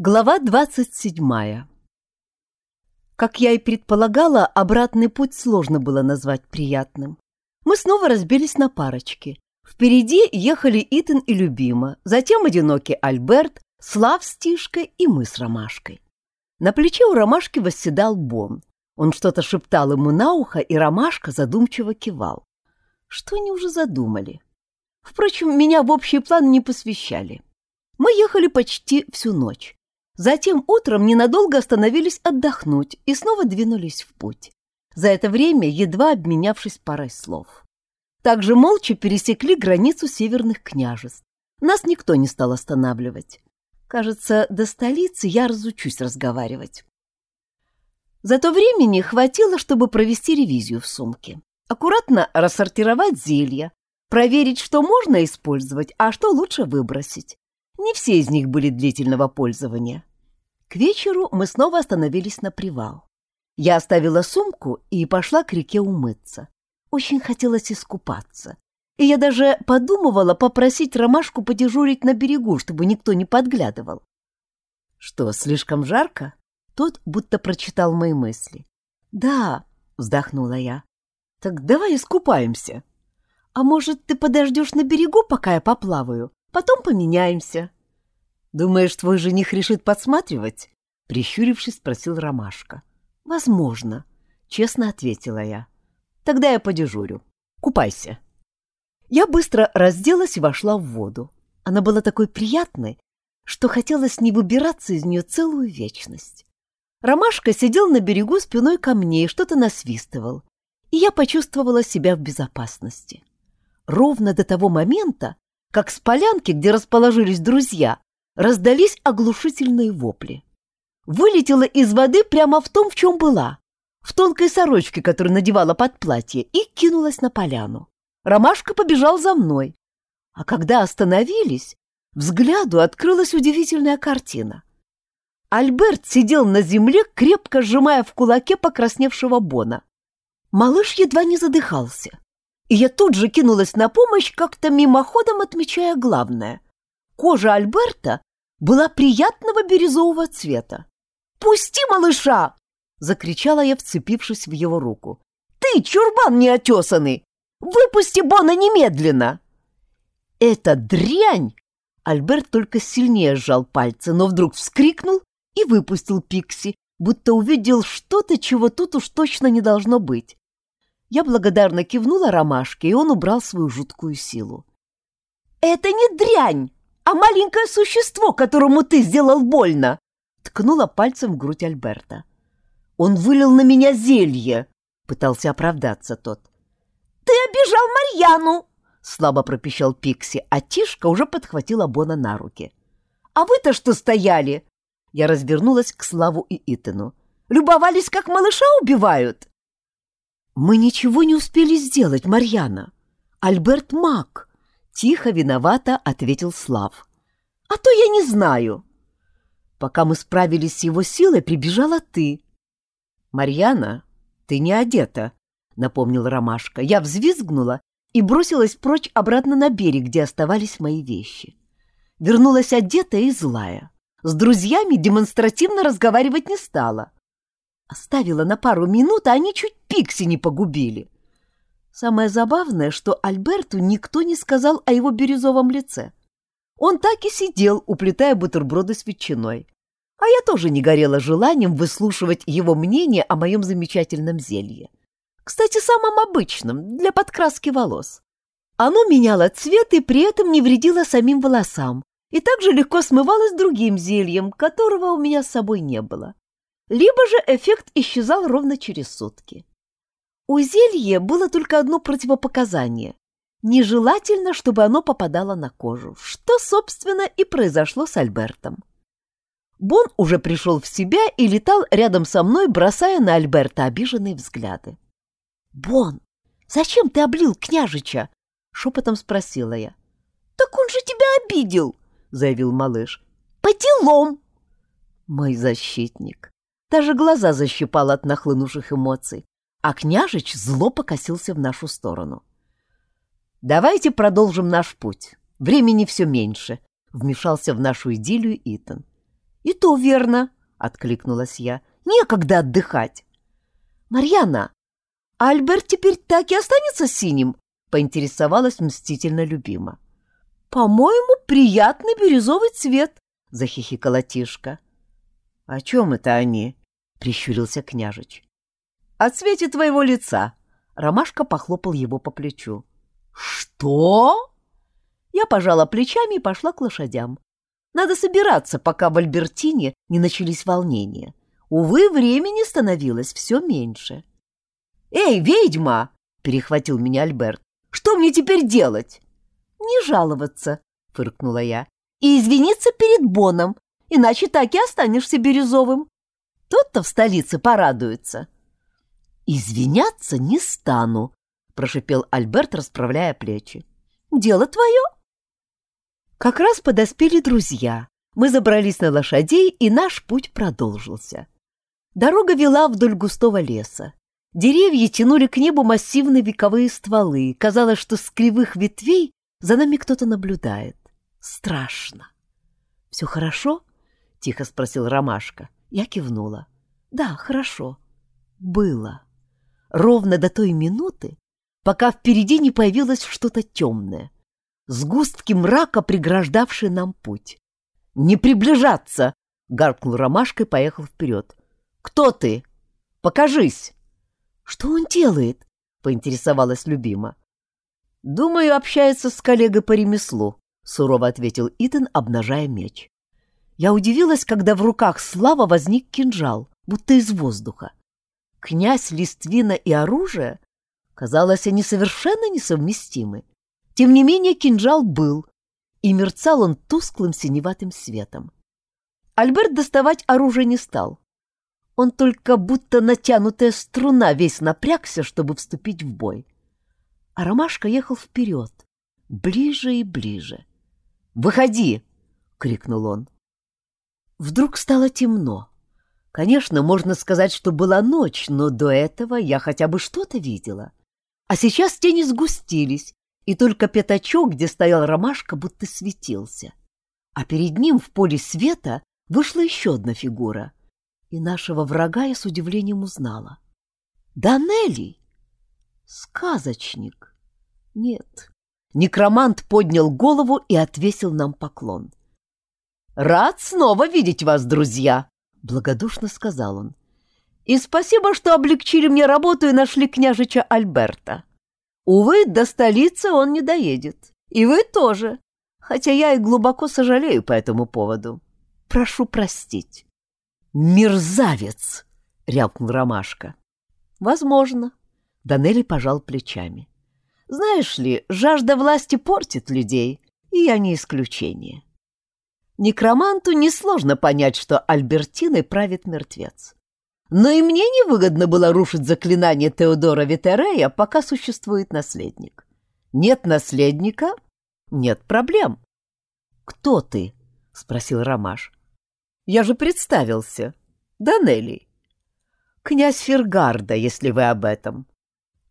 Глава двадцать седьмая. Как я и предполагала, обратный путь сложно было назвать приятным. Мы снова разбились на парочки. Впереди ехали Итан и Любима, затем одинокий Альберт, Слав с Тишкой и мы с Ромашкой. На плече у Ромашки восседал Бон. Он что-то шептал ему на ухо, и Ромашка задумчиво кивал. Что они уже задумали? Впрочем, меня в общий план не посвящали. Мы ехали почти всю ночь. Затем утром ненадолго остановились отдохнуть и снова двинулись в путь. За это время едва обменявшись парой слов. Также молча пересекли границу северных княжеств. Нас никто не стал останавливать. Кажется, до столицы я разучусь разговаривать. За то времени хватило, чтобы провести ревизию в сумке. Аккуратно рассортировать зелья, проверить, что можно использовать, а что лучше выбросить. Не все из них были длительного пользования. К вечеру мы снова остановились на привал. Я оставила сумку и пошла к реке умыться. Очень хотелось искупаться. И я даже подумывала попросить Ромашку подежурить на берегу, чтобы никто не подглядывал. Что, слишком жарко? Тот будто прочитал мои мысли. Да, вздохнула я. Так давай искупаемся. А может, ты подождешь на берегу, пока я поплаваю? Потом поменяемся. «Думаешь, твой жених решит подсматривать?» Прищурившись, спросил Ромашка. «Возможно», — честно ответила я. «Тогда я подежурю. Купайся». Я быстро разделась и вошла в воду. Она была такой приятной, что хотелось не выбираться из нее целую вечность. Ромашка сидел на берегу спиной ко мне и что-то насвистывал, и я почувствовала себя в безопасности. Ровно до того момента, как с полянки, где расположились друзья, раздались оглушительные вопли. Вылетела из воды прямо в том, в чем была, в тонкой сорочке, которую надевала под платье, и кинулась на поляну. Ромашка побежал за мной. А когда остановились, взгляду открылась удивительная картина. Альберт сидел на земле, крепко сжимая в кулаке покрасневшего Бона. Малыш едва не задыхался. И я тут же кинулась на помощь, как-то мимоходом отмечая главное. Кожа Альберта была приятного бирюзового цвета. «Пусти малыша!» — закричала я, вцепившись в его руку. «Ты, чурбан неотесанный! Выпусти Бона немедленно!» «Это дрянь!» Альберт только сильнее сжал пальцы, но вдруг вскрикнул и выпустил Пикси, будто увидел что-то, чего тут уж точно не должно быть. Я благодарно кивнула ромашке, и он убрал свою жуткую силу. «Это не дрянь!» а маленькое существо, которому ты сделал больно!» Ткнула пальцем в грудь Альберта. «Он вылил на меня зелье!» — пытался оправдаться тот. «Ты обижал Марьяну!» — слабо пропищал Пикси, а Тишка уже подхватила Бона на руки. «А вы-то что стояли?» Я развернулась к Славу и Итану. «Любовались, как малыша убивают?» «Мы ничего не успели сделать, Марьяна. Альберт маг. Тихо, виновато ответил Слав. «А то я не знаю». Пока мы справились с его силой, прибежала ты. «Марьяна, ты не одета», — напомнил Ромашка. Я взвизгнула и бросилась прочь обратно на берег, где оставались мои вещи. Вернулась одетая и злая. С друзьями демонстративно разговаривать не стала. Оставила на пару минут, а они чуть Пикси не погубили. Самое забавное, что Альберту никто не сказал о его бирюзовом лице. Он так и сидел, уплетая бутерброды с ветчиной. А я тоже не горела желанием выслушивать его мнение о моем замечательном зелье. Кстати, самом обычном, для подкраски волос. Оно меняло цвет и при этом не вредило самим волосам, и также легко смывалось другим зельем, которого у меня с собой не было. Либо же эффект исчезал ровно через сутки. У зелья было только одно противопоказание. Нежелательно, чтобы оно попадало на кожу, что, собственно, и произошло с Альбертом. Бон уже пришел в себя и летал рядом со мной, бросая на Альберта обиженные взгляды. «Бон, зачем ты облил княжича?» — шепотом спросила я. «Так он же тебя обидел!» — заявил малыш. «По делам!» Мой защитник. Даже глаза защипал от нахлынувших эмоций а княжич зло покосился в нашу сторону. «Давайте продолжим наш путь. Времени все меньше», — вмешался в нашу идиллию Итан. И то верно, откликнулась я. Некогда отдыхать. Марьяна, Альберт теперь так и останется синим? поинтересовалась мстительно любима. По-моему, приятный бирюзовый цвет, захихикала Тишка. О чем это они? прищурился княжич. О цвете твоего лица. Ромашка похлопал его по плечу. Что? Я пожала плечами и пошла к лошадям. Надо собираться, пока в Альбертине не начались волнения. Увы, времени становилось все меньше. «Эй, ведьма!» — перехватил меня Альберт. «Что мне теперь делать?» «Не жаловаться», — фыркнула я. «И извиниться перед Боном, иначе так и останешься бирюзовым. Тот-то в столице порадуется». «Извиняться не стану», — прошипел Альберт, расправляя плечи. «Дело твое». Как раз подоспели друзья. Мы забрались на лошадей, и наш путь продолжился. Дорога вела вдоль густого леса. Деревья тянули к небу массивные вековые стволы. Казалось, что с кривых ветвей за нами кто-то наблюдает. Страшно. «Все хорошо?» — тихо спросил Ромашка. Я кивнула. «Да, хорошо. Было. Ровно до той минуты, пока впереди не появилось что-то темное сгустки мрака, преграждавшие нам путь. «Не приближаться!» — гаркнул ромашкой и поехал вперед. «Кто ты? Покажись!» «Что он делает?» — поинтересовалась любима. «Думаю, общается с коллегой по ремеслу», — сурово ответил Итан, обнажая меч. Я удивилась, когда в руках Слава возник кинжал, будто из воздуха. Князь, листвина и оружие, казалось, они совершенно несовместимы. Тем не менее кинжал был, и мерцал он тусклым синеватым светом. Альберт доставать оружие не стал. Он только будто натянутая струна весь напрягся, чтобы вступить в бой. А Ромашка ехал вперед, ближе и ближе. «Выходи!» — крикнул он. Вдруг стало темно. Конечно, можно сказать, что была ночь, но до этого я хотя бы что-то видела. А сейчас тени сгустились, и только пятачок, где стоял ромашка, будто светился. А перед ним в поле света вышла еще одна фигура, и нашего врага я с удивлением узнала. Данелли! Сказочник! Нет. Некромант поднял голову и отвесил нам поклон. «Рад снова видеть вас, друзья!» — благодушно сказал он. «И спасибо, что облегчили мне работу и нашли княжича Альберта. Увы, до столицы он не доедет. И вы тоже. Хотя я и глубоко сожалею по этому поводу. Прошу простить. «Мерзавец!» — рявкнул Ромашка. «Возможно». Данелли пожал плечами. «Знаешь ли, жажда власти портит людей, и я не исключение. Некроманту несложно понять, что Альбертиной правит мертвец. Но и мне невыгодно было рушить заклинание Теодора Витерея, пока существует наследник. Нет наследника — нет проблем. «Кто ты?» — спросил Ромаш. «Я же представился. Данелли. Князь Фергарда, если вы об этом.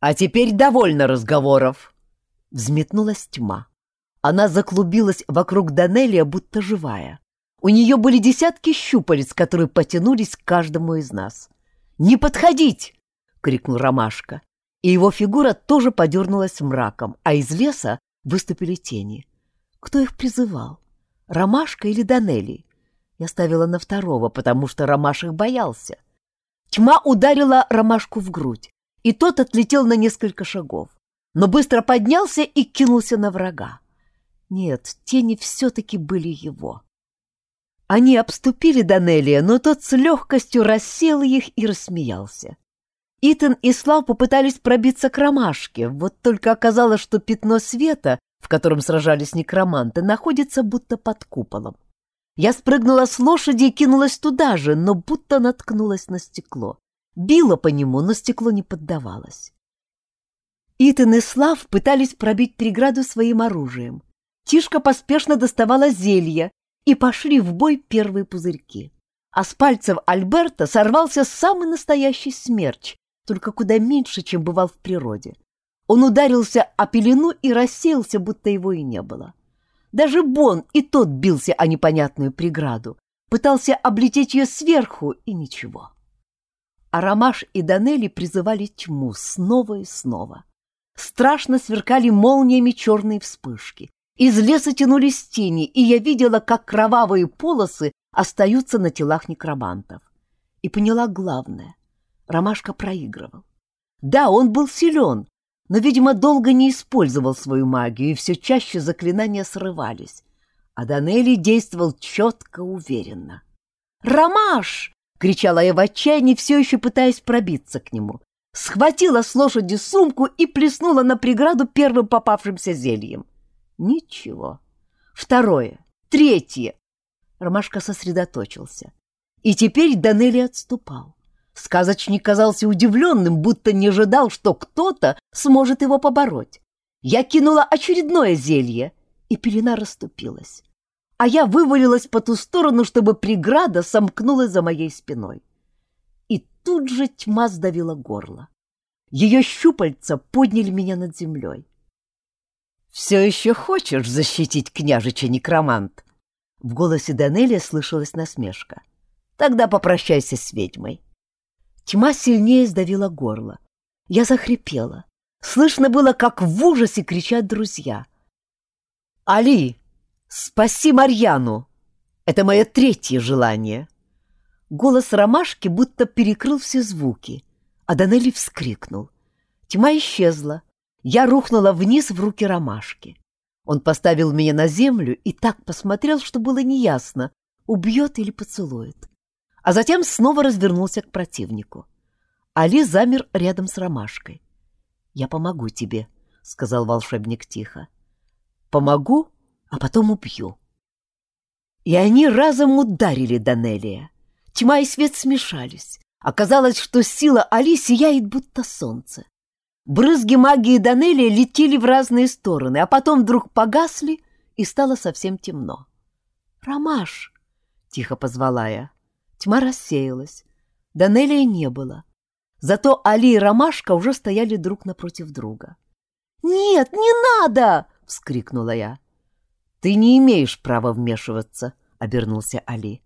А теперь довольно разговоров!» Взметнулась тьма. Она заклубилась вокруг Данелия, будто живая. У нее были десятки щупалец, которые потянулись к каждому из нас. «Не подходить!» — крикнул Ромашка. И его фигура тоже подернулась мраком, а из леса выступили тени. Кто их призывал? Ромашка или Данели? Я ставила на второго, потому что Ромаш их боялся. Тьма ударила Ромашку в грудь, и тот отлетел на несколько шагов, но быстро поднялся и кинулся на врага. Нет, тени все-таки были его. Они обступили Данелия, но тот с легкостью рассел их и рассмеялся. Итан и Слав попытались пробиться к ромашке, вот только оказалось, что пятно света, в котором сражались некроманты, находится будто под куполом. Я спрыгнула с лошади и кинулась туда же, но будто наткнулась на стекло. Била по нему, но стекло не поддавалось. Итан и Слав пытались пробить преграду своим оружием. Тишка поспешно доставала зелья, и пошли в бой первые пузырьки. А с пальцев Альберта сорвался самый настоящий смерч, только куда меньше, чем бывал в природе. Он ударился о пелену и рассеялся, будто его и не было. Даже Бон и тот бился о непонятную преграду, пытался облететь ее сверху, и ничего. А Ромаш и Данели призывали тьму снова и снова. Страшно сверкали молниями черные вспышки. Из леса тянулись тени, и я видела, как кровавые полосы остаются на телах некромантов. И поняла главное. Ромашка проигрывал. Да, он был силен, но, видимо, долго не использовал свою магию, и все чаще заклинания срывались. А Данелли действовал четко, уверенно. «Ромаш!» — кричала я в отчаянии, все еще пытаясь пробиться к нему. Схватила с лошади сумку и плеснула на преграду первым попавшимся зельем. Ничего. Второе. Третье. Ромашка сосредоточился. И теперь Данелли отступал. Сказочник казался удивленным, будто не ожидал, что кто-то сможет его побороть. Я кинула очередное зелье, и пелена расступилась. А я вывалилась по ту сторону, чтобы преграда сомкнулась за моей спиной. И тут же тьма сдавила горло. Ее щупальца подняли меня над землей. «Все еще хочешь защитить княжича-некромант?» В голосе Данелия слышалась насмешка. «Тогда попрощайся с ведьмой». Тьма сильнее сдавила горло. Я захрипела. Слышно было, как в ужасе кричат друзья. «Али, спаси Марьяну! Это мое третье желание!» Голос ромашки будто перекрыл все звуки, а Данелли вскрикнул. Тьма исчезла. Я рухнула вниз в руки ромашки. Он поставил меня на землю и так посмотрел, что было неясно, убьет или поцелует а затем снова развернулся к противнику. Али замер рядом с ромашкой. «Я помогу тебе», — сказал волшебник тихо. «Помогу, а потом убью». И они разом ударили Данелия. Тьма и свет смешались. Оказалось, что сила Али сияет, будто солнце. Брызги магии Данелия летели в разные стороны, а потом вдруг погасли, и стало совсем темно. «Ромаш!» — тихо позвала я. Тьма рассеялась. Данелия не было. Зато Али и Ромашка уже стояли друг напротив друга. «Нет, не надо!» — вскрикнула я. «Ты не имеешь права вмешиваться», — обернулся Али.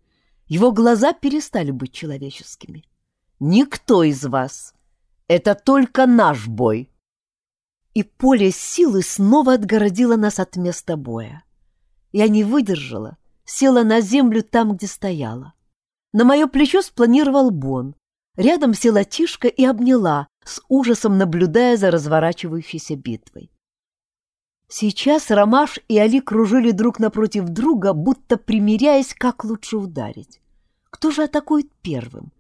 Его глаза перестали быть человеческими. «Никто из вас! Это только наш бой!» И поле силы снова отгородило нас от места боя. Я не выдержала, села на землю там, где стояла. На мое плечо спланировал Бон. Рядом села Тишка и обняла, с ужасом наблюдая за разворачивающейся битвой. Сейчас Ромаш и Али кружили друг напротив друга, будто примиряясь, как лучше ударить. Кто же атакует первым?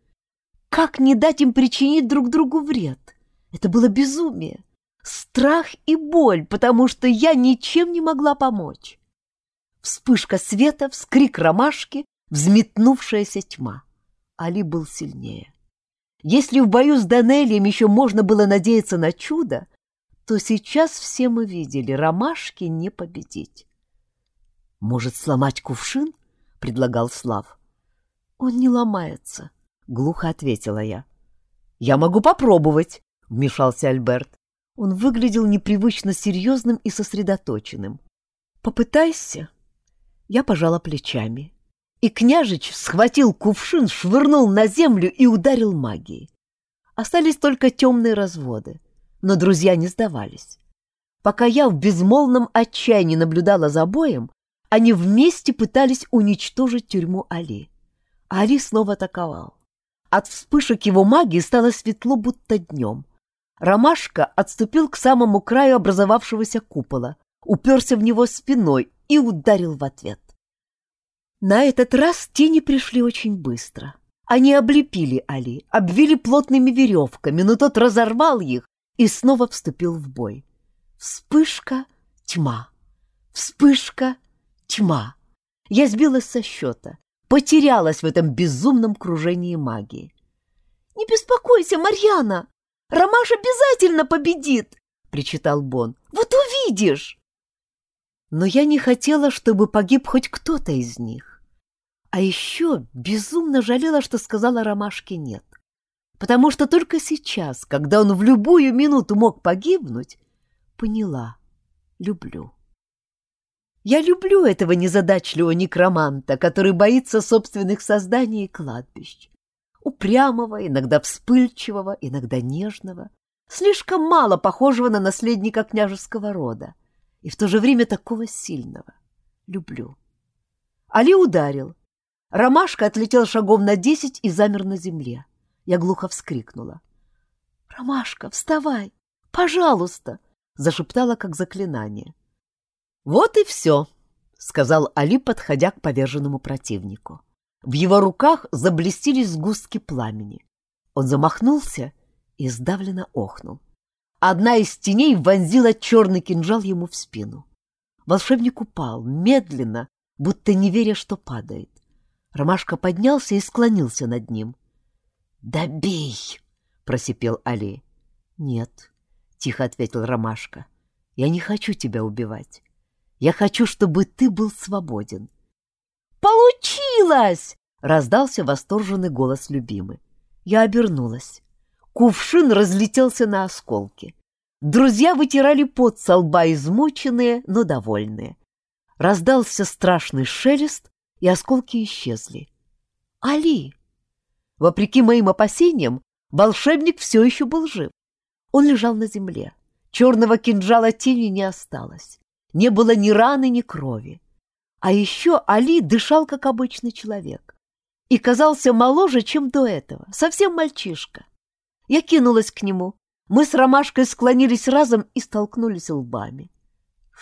Как не дать им причинить друг другу вред? Это было безумие, страх и боль, потому что я ничем не могла помочь. Вспышка света, вскрик ромашки, взметнувшаяся тьма. Али был сильнее. Если в бою с Данелием еще можно было надеяться на чудо, то сейчас все мы видели, ромашки не победить. «Может, сломать кувшин?» — предлагал Слав. «Он не ломается», — глухо ответила я. «Я могу попробовать», — вмешался Альберт. Он выглядел непривычно серьезным и сосредоточенным. «Попытайся». Я пожала плечами и княжич схватил кувшин, швырнул на землю и ударил магией. Остались только темные разводы, но друзья не сдавались. Пока я в безмолвном отчаянии наблюдала за боем, они вместе пытались уничтожить тюрьму Али. А Али снова атаковал. От вспышек его магии стало светло, будто днем. Ромашка отступил к самому краю образовавшегося купола, уперся в него спиной и ударил в ответ. На этот раз тени пришли очень быстро. Они облепили Али, обвили плотными веревками, но тот разорвал их и снова вступил в бой. Вспышка, тьма. Вспышка, тьма. Я сбилась со счета, потерялась в этом безумном кружении магии. «Не беспокойся, Марьяна! Ромаш обязательно победит!» — причитал Бон. «Вот увидишь!» но я не хотела, чтобы погиб хоть кто-то из них. А еще безумно жалела, что сказала Ромашке «нет». Потому что только сейчас, когда он в любую минуту мог погибнуть, поняла — люблю. Я люблю этого незадачливого некроманта, который боится собственных созданий и кладбищ. Упрямого, иногда вспыльчивого, иногда нежного, слишком мало похожего на наследника княжеского рода, и в то же время такого сильного. Люблю. Али ударил. Ромашка отлетел шагом на десять и замер на земле. Я глухо вскрикнула. «Ромашка, вставай! Пожалуйста!» — зашептала как заклинание. «Вот и все», — сказал Али, подходя к поверженному противнику. В его руках заблестели сгустки пламени. Он замахнулся и сдавленно охнул. Одна из теней вонзила черный кинжал ему в спину. Волшебник упал, медленно, будто не веря, что падает. Ромашка поднялся и склонился над ним. «Добей!» — просипел Али. «Нет», — тихо ответил Ромашка, — «я не хочу тебя убивать. Я хочу, чтобы ты был свободен. Получилось! Раздался восторженный голос любимый. Я обернулась. Кувшин разлетелся на осколки. Друзья вытирали пот со лба, измученные, но довольные. Раздался страшный шелест, и осколки исчезли. Али! Вопреки моим опасениям, волшебник все еще был жив. Он лежал на земле. Черного кинжала тени не осталось не было ни раны, ни крови. А еще Али дышал, как обычный человек, и казался моложе, чем до этого, совсем мальчишка. Я кинулась к нему. Мы с Ромашкой склонились разом и столкнулись лбами.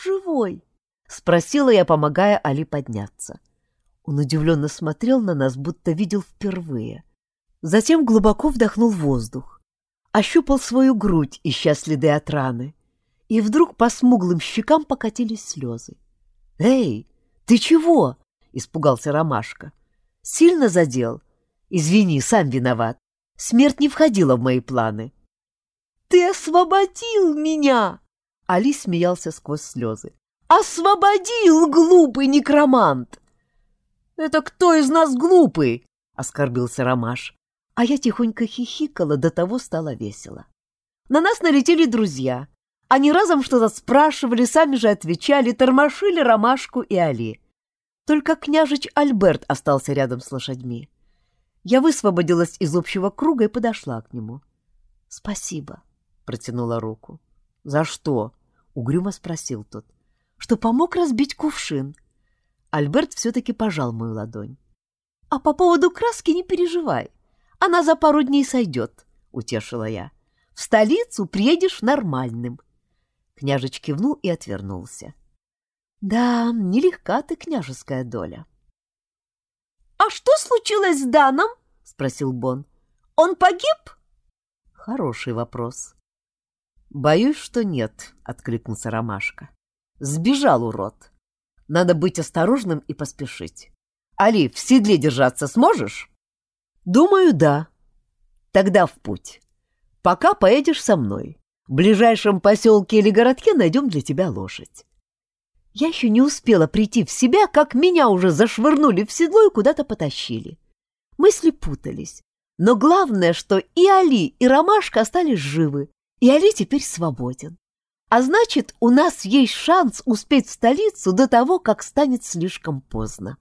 «Живой?» — спросила я, помогая Али подняться. Он удивленно смотрел на нас, будто видел впервые. Затем глубоко вдохнул воздух, ощупал свою грудь, ища следы от раны, и вдруг по смуглым щекам покатились слезы. «Эй, ты чего?» — испугался Ромашка. «Сильно задел? Извини, сам виноват. Смерть не входила в мои планы». «Ты освободил меня!» Али смеялся сквозь слезы. «Освободил, глупый некромант!» «Это кто из нас глупый?» — оскорбился Ромаш. А я тихонько хихикала, до того стало весело. На нас налетели друзья. Они разом что-то спрашивали, сами же отвечали, тормошили Ромашку и Али. Только княжич Альберт остался рядом с лошадьми. Я высвободилась из общего круга и подошла к нему. — Спасибо, — протянула руку. — За что? — угрюмо спросил тот. — Что помог разбить кувшин. Альберт все-таки пожал мою ладонь. — А по поводу краски не переживай. Она за пару дней сойдет, — утешила я. — В столицу приедешь нормальным. — Княжич кивнул и отвернулся. Да, нелегка ты, княжеская доля. — А что случилось с Даном? — спросил Бон. — Он погиб? — Хороший вопрос. — Боюсь, что нет, — откликнулся Ромашка. — Сбежал урод. Надо быть осторожным и поспешить. Али, в седле держаться сможешь? — Думаю, да. Тогда в путь. Пока поедешь со мной. В ближайшем поселке или городке найдем для тебя лошадь. Я еще не успела прийти в себя, как меня уже зашвырнули в седло и куда-то потащили. Мысли путались. Но главное, что и Али, и Ромашка остались живы, и Али теперь свободен. А значит, у нас есть шанс успеть в столицу до того, как станет слишком поздно.